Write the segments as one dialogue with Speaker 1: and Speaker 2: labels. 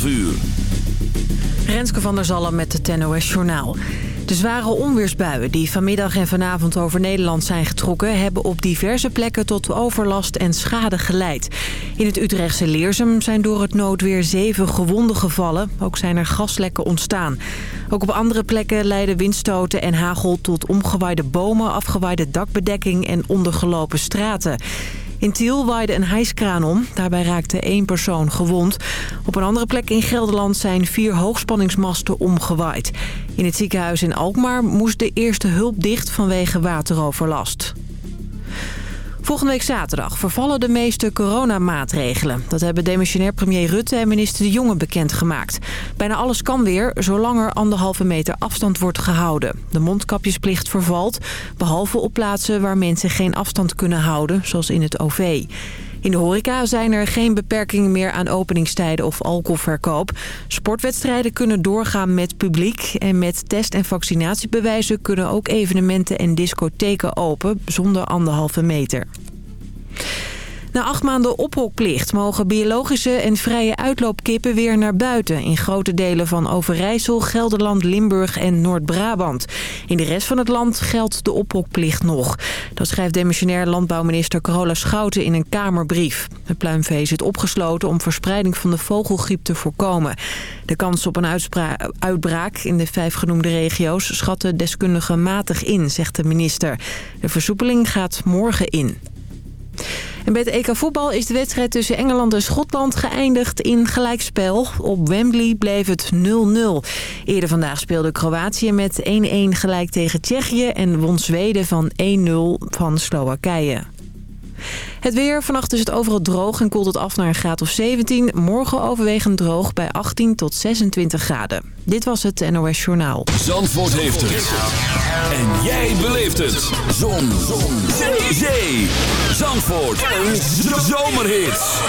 Speaker 1: 12 uur.
Speaker 2: Renske van der Zalm met het NOS Journaal. De zware onweersbuien die vanmiddag en vanavond over Nederland zijn getrokken... hebben op diverse plekken tot overlast en schade geleid. In het Utrechtse Leersum zijn door het noodweer zeven gewonden gevallen. Ook zijn er gaslekken ontstaan. Ook op andere plekken leiden windstoten en hagel tot omgewaaide bomen... afgewaaide dakbedekking en ondergelopen straten. In Tiel waaide een hijskraan om. Daarbij raakte één persoon gewond. Op een andere plek in Gelderland zijn vier hoogspanningsmasten omgewaaid. In het ziekenhuis in Alkmaar moest de eerste hulp dicht vanwege wateroverlast. Volgende week zaterdag vervallen de meeste coronamaatregelen. Dat hebben demissionair premier Rutte en minister De Jonge bekendgemaakt. Bijna alles kan weer, zolang er anderhalve meter afstand wordt gehouden. De mondkapjesplicht vervalt, behalve op plaatsen waar mensen geen afstand kunnen houden, zoals in het OV. In de horeca zijn er geen beperkingen meer aan openingstijden of alcoholverkoop. Sportwedstrijden kunnen doorgaan met publiek. En met test- en vaccinatiebewijzen kunnen ook evenementen en discotheken open zonder anderhalve meter. Na acht maanden ophokplicht mogen biologische en vrije uitloopkippen weer naar buiten... in grote delen van Overijssel, Gelderland, Limburg en Noord-Brabant. In de rest van het land geldt de ophokplicht nog. Dat schrijft demissionair landbouwminister Carola Schouten in een Kamerbrief. Het pluimvee zit opgesloten om verspreiding van de vogelgriep te voorkomen. De kans op een uitbraak in de vijf genoemde regio's schatten deskundigen matig in, zegt de minister. De versoepeling gaat morgen in. En bij het EK voetbal is de wedstrijd tussen Engeland en Schotland geëindigd in gelijkspel. Op Wembley bleef het 0-0. Eerder vandaag speelde Kroatië met 1-1 gelijk tegen Tsjechië en won Zweden van 1-0 van Slowakije. Het weer. Vannacht is het overal droog en koelt het af naar een graad of 17. Morgen overwegend droog bij 18 tot 26 graden. Dit was het NOS Journaal.
Speaker 1: Zandvoort heeft het. En jij beleeft het. Zon. Zon. Zee. Zee. Zandvoort. Een zomerhit.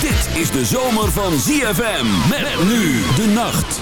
Speaker 1: Dit is de zomer van ZFM. Met nu de nacht.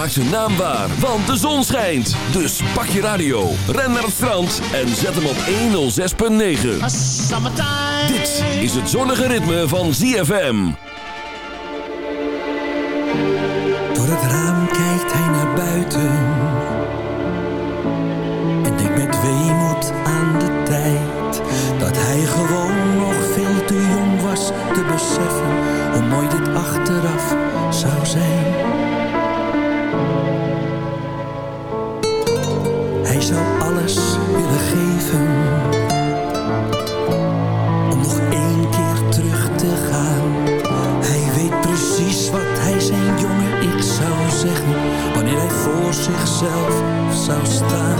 Speaker 1: Maak zijn naam waar, want de zon schijnt. Dus pak je radio, ren naar het strand en zet hem op 106.9. Dit is het zonnige ritme van ZFM.
Speaker 3: Door het raam kijkt hij naar buiten. En denkt met weemoed aan de tijd. Dat hij gewoon nog veel te jong was te beseffen. Hoe mooi dit achteraf zou zijn.
Speaker 4: exausta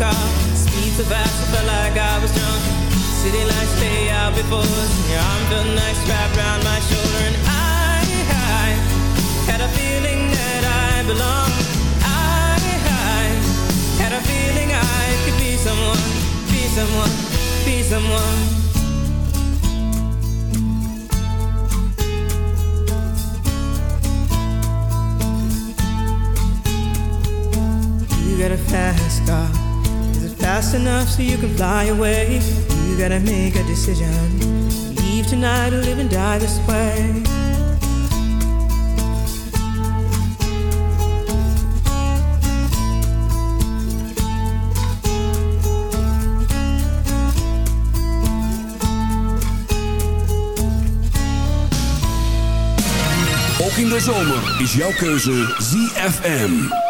Speaker 4: Car. Speed so fast, I felt like I was drunk. City lights lay out before us, your arm felt nice wrapped around my shoulder. And I, I had a feeling that I belonged. I, I had a feeling I could be someone, be someone, be someone. You got a fast car. Fast enough so you can fly away? You gotta make a decision. Leave tonight or live and die this way.
Speaker 5: Ook in de zomer is jouw keuze ZFM.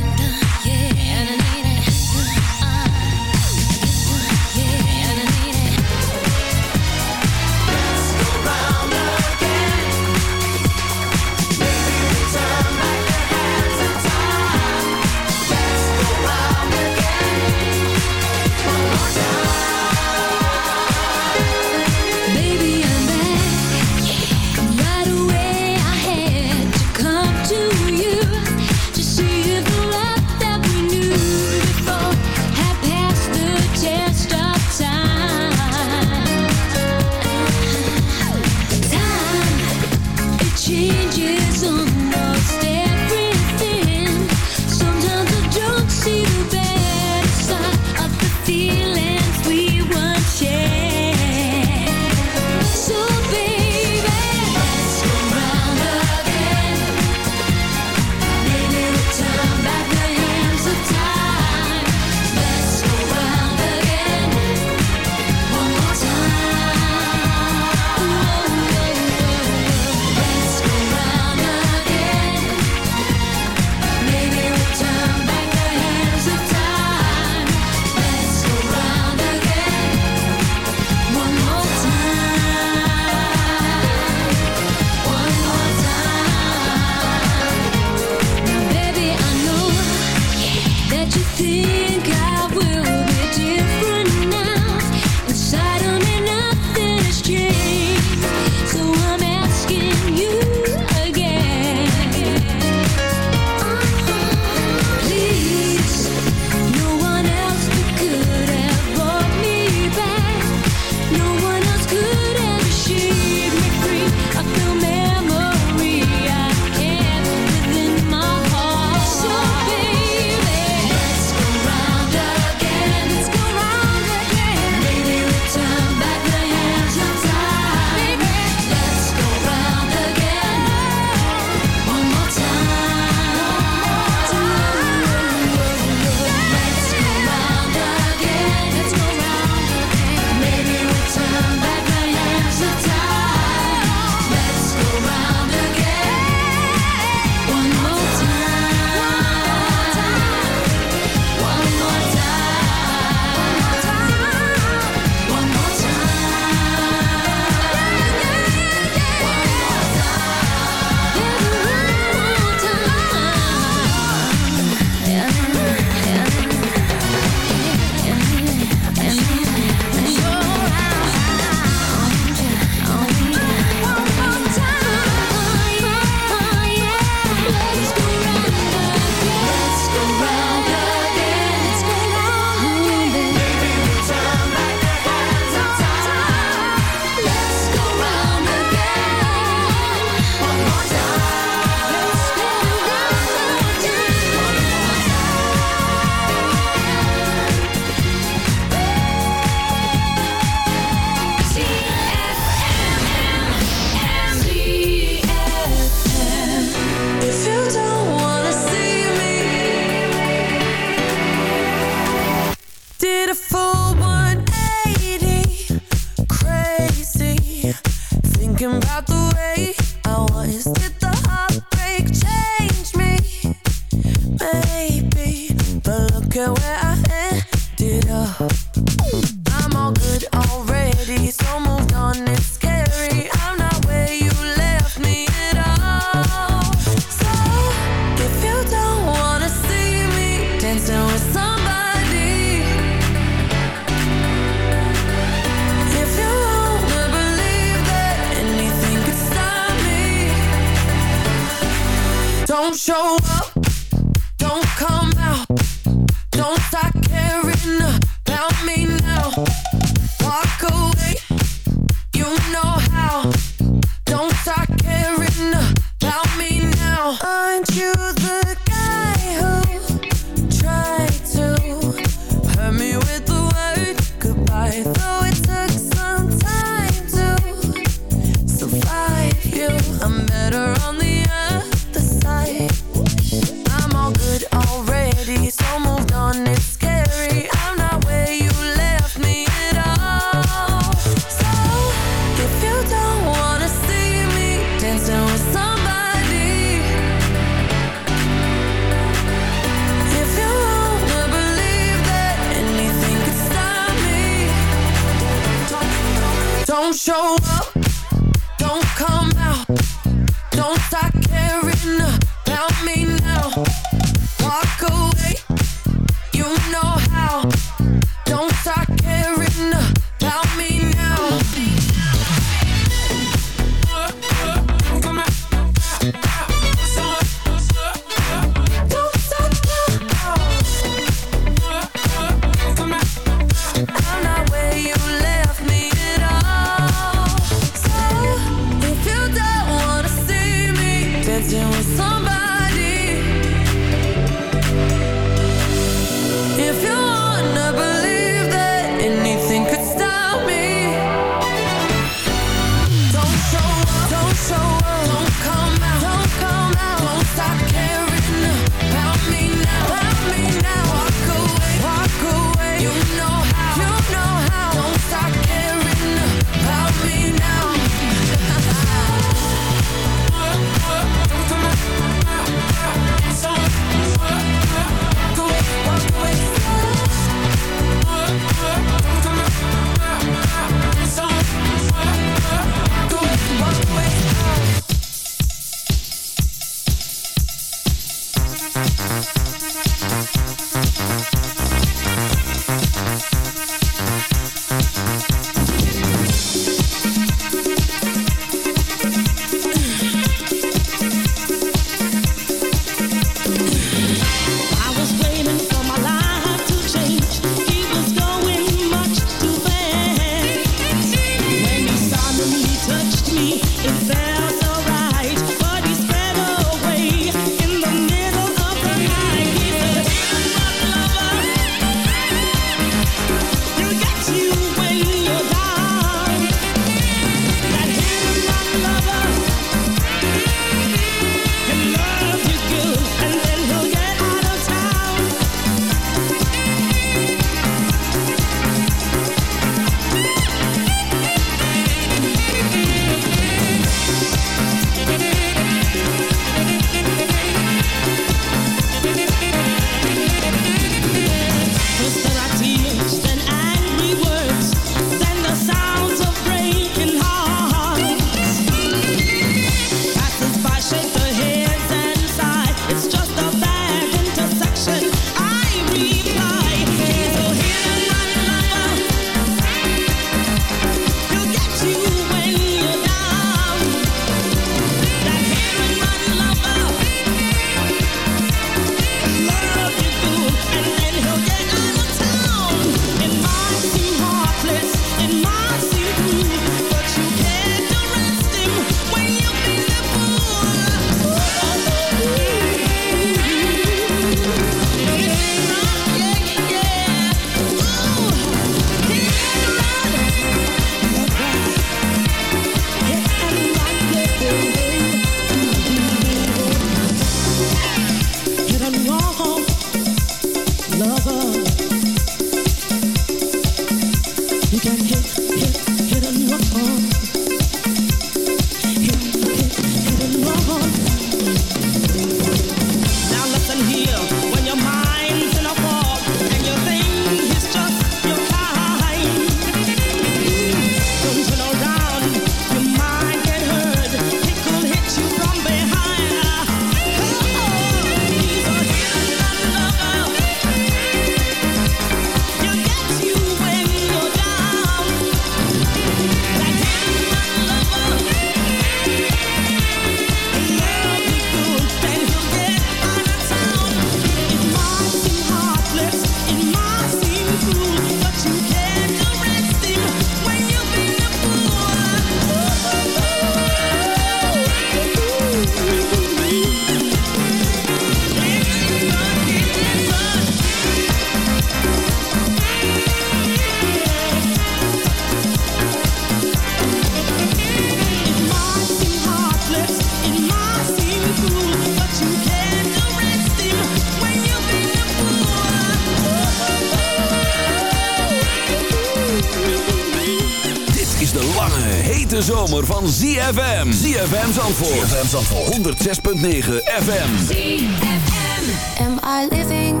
Speaker 1: hete zomer van ZFM. ZFM Zandvoort. ZFM Zandvoort. 106.9 FM.
Speaker 6: ZFM. Am I living?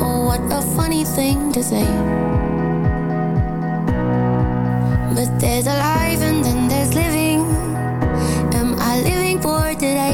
Speaker 6: Oh, what a funny thing to say. But there's alive and then there's living. Am I living for today?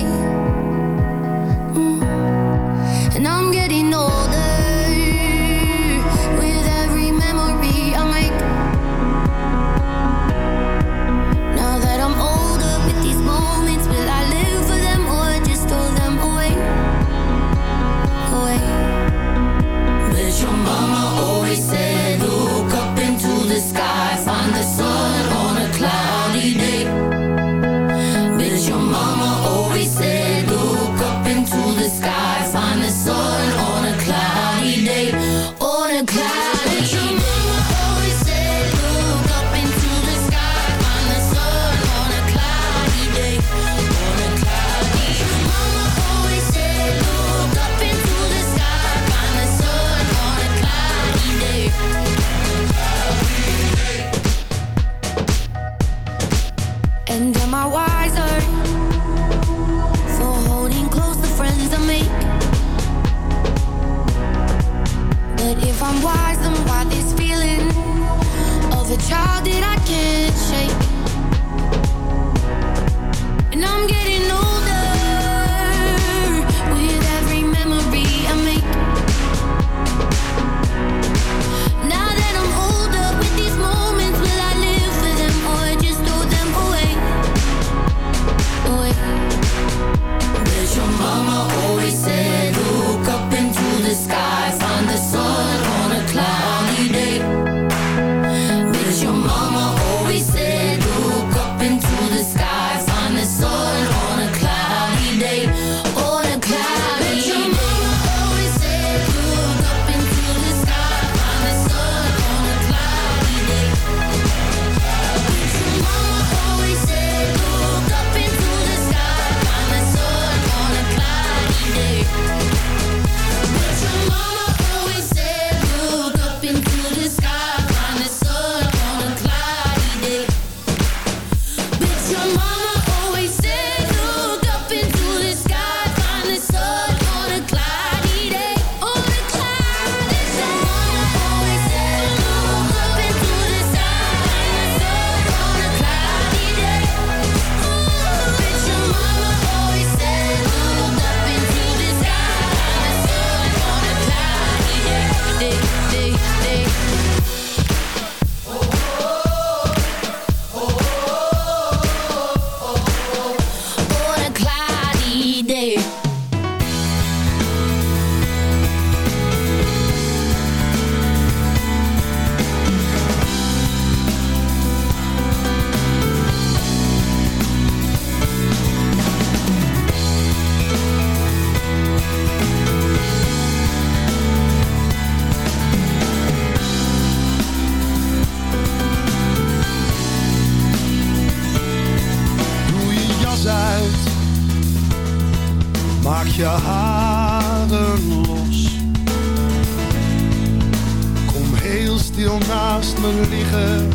Speaker 7: me liggen.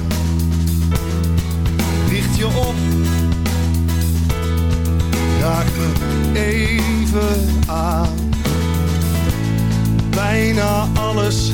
Speaker 7: Richt je op, raak me even aan. Bijna alles